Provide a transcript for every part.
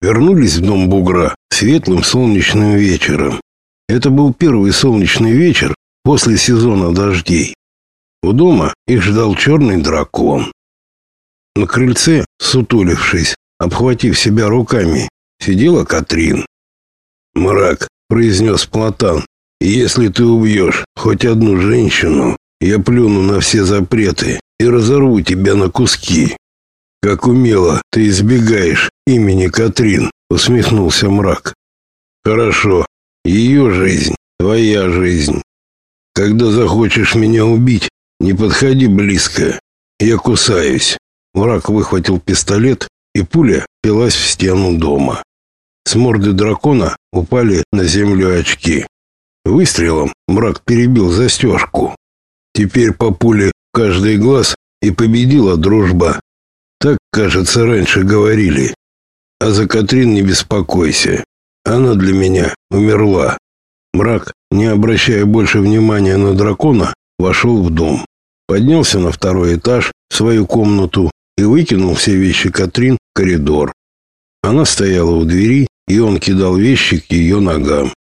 вернулись в дом бугра светлым солнечным вечером. Это был первый солнечный вечер после сезона дождей. У дома их ждал черный дракон. На крыльце, сутулившись, обхватив себя руками, сидела Катрин. «Мрак», — произнес Платан, — «если ты убьешь хоть одну женщину, я плюну на все запреты и разорву тебя на куски». «Как умело ты избегаешь имени Катрин», — усмехнулся мрак. «Хорошо, ее жизнь, твоя жизнь. Когда захочешь меня убить, не подходи близко, я кусаюсь». Мрак выхватил пистолет, и пуля пилась в стену дома. С морды дракона упали на землю очки. Выстрелом мрак перебил застежку. Теперь по пуле в каждый глаз и победила дружба. Так, кажется, раньше говорили. А за Катрин не беспокойся. Она для меня умерла. Мрак, не обращая больше внимания на дракона, вошел в дом. Поднялся на второй этаж, в свою комнату, и выкинул все вещи Катрин в коридор. Она стояла у двери, и он кидал вещи к ее ногам.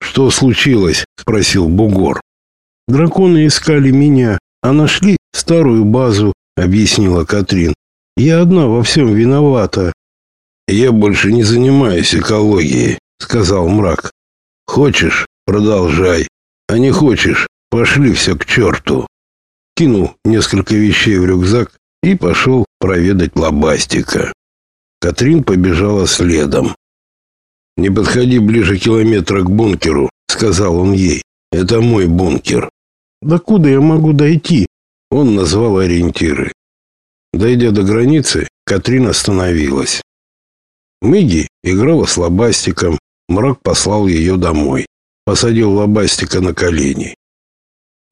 «Что случилось?» — спросил Бугор. «Драконы искали меня, а нашли старую базу», — объяснила Катрин. Я одна во всем виновата. Я больше не занимаюсь экологией, сказал мрак. Хочешь, продолжай, а не хочешь, пошли все к черту. Кинул несколько вещей в рюкзак и пошел проведать лобастика. Катрин побежала следом. «Не подходи ближе километра к бункеру», — сказал он ей. «Это мой бункер». «Да куда я могу дойти?» Он назвал ориентиры. Дойдя до границы, Катрин остановилась. Мыги играла с лобастиком, мрак послал ее домой. Посадил лобастика на колени.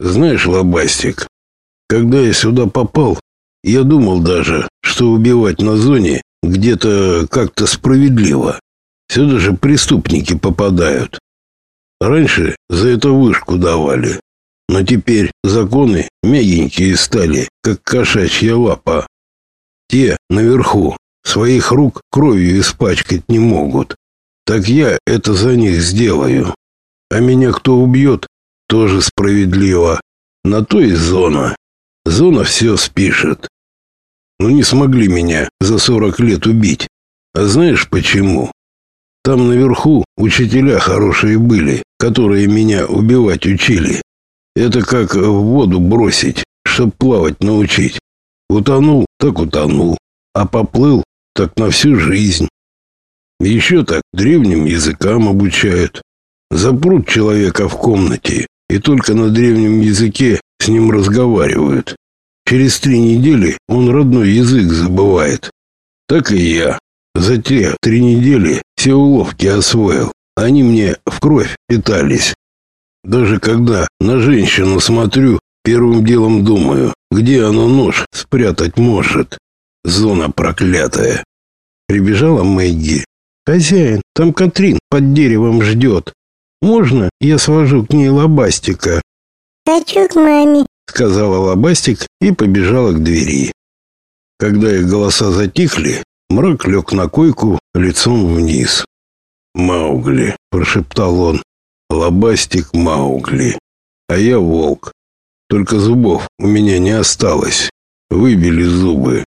Знаешь, лобастик, когда я сюда попал, я думал даже, что убивать на зоне где-то как-то справедливо. Сюда же преступники попадают. Раньше за это вышку давали. Но теперь законы мягенькие стали, как кошачья лапа. Те наверху своих рук кровью испачкать не могут. Так я это за них сделаю. А меня кто убьет, тоже справедливо. На то и зона. Зона все спишет. Но не смогли меня за сорок лет убить. А знаешь почему? Там наверху учителя хорошие были, которые меня убивать учили. Это как в воду бросить, чтоб плавать научить. Утонул, так утонул, а поплыл, так на всю жизнь. Еще так древним языкам обучают. Запрут человека в комнате, и только на древнем языке с ним разговаривают. Через три недели он родной язык забывает. Так и я. За те три недели все уловки освоил. Они мне в кровь питались. Даже когда на женщину смотрю, первым делом думаю, где оно нож спрятать может. Зона проклятая. Прибежала Мэгги. Хозяин, там Катрин под деревом ждет. Можно я свожу к ней лобастика? Хочу к маме, сказала лобастик и побежала к двери. Когда их голоса затихли, мрак лег на койку лицом вниз. «Маугли», — прошептал он, Лобастик Маугли. А я волк. Только зубов у меня не осталось. Выбили зубы.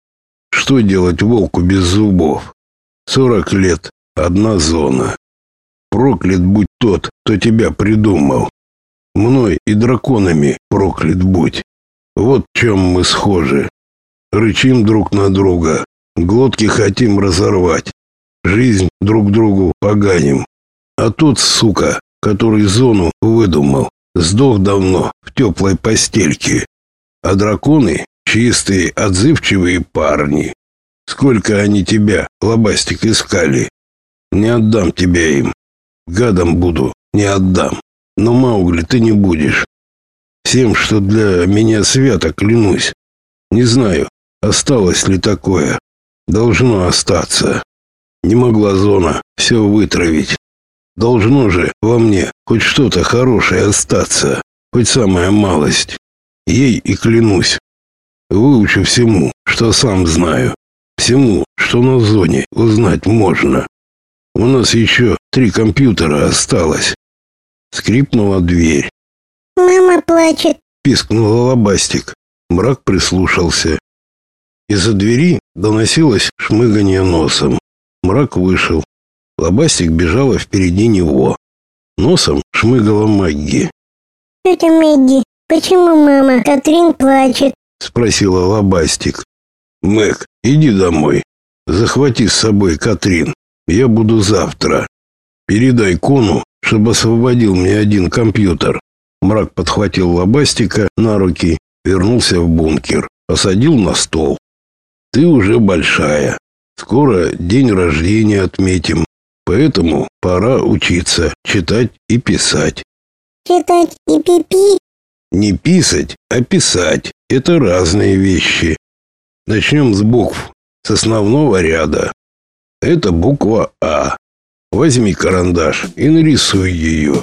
Что делать волку без зубов? Сорок лет, одна зона. Проклят будь тот, кто тебя придумал. Мной и драконами проклят будь. Вот в чем мы схожи. Рычим друг на друга, глотки хотим разорвать. Жизнь друг другу поганим. А тот, сука, который зону выдумал, сдох давно в теплой постельке. А драконы — чистые, отзывчивые парни. Сколько они тебя, лобастик, искали. Не отдам тебя им. Гадом буду, не отдам. Но, Маугли, ты не будешь. Всем, что для меня свято, клянусь. Не знаю, осталось ли такое. Должно остаться. Не могла зона все вытравить. Должно же во мне хоть что-то хорошее остаться, хоть самая малость. Ей и клянусь. Выучу всему, что сам знаю. всему, что на зоне узнать можно. У нас еще три компьютера осталось. Скрипнула дверь. Мама плачет. Пискнула лобастик. Мрак прислушался. Из-за двери доносилось шмыгание носом. Мрак вышел. Лобастик бежала впереди него. Носом шмыгала Магги. Тетя Мэгги, почему мама Катрин плачет? Спросила Лобастик. Мэг, иди домой. Захвати с собой Катрин. Я буду завтра. Передай Кону, чтобы освободил мне один компьютер. Мрак подхватил Лобастика на руки, вернулся в бункер, посадил на стол. Ты уже большая. Скоро день рождения отметим. Поэтому пора учиться читать и писать. Читать и пипи? Не писать, а писать. Это разные вещи. Начнем с букв, с основного ряда. Это буква А. Возьми карандаш и нарисуй ее.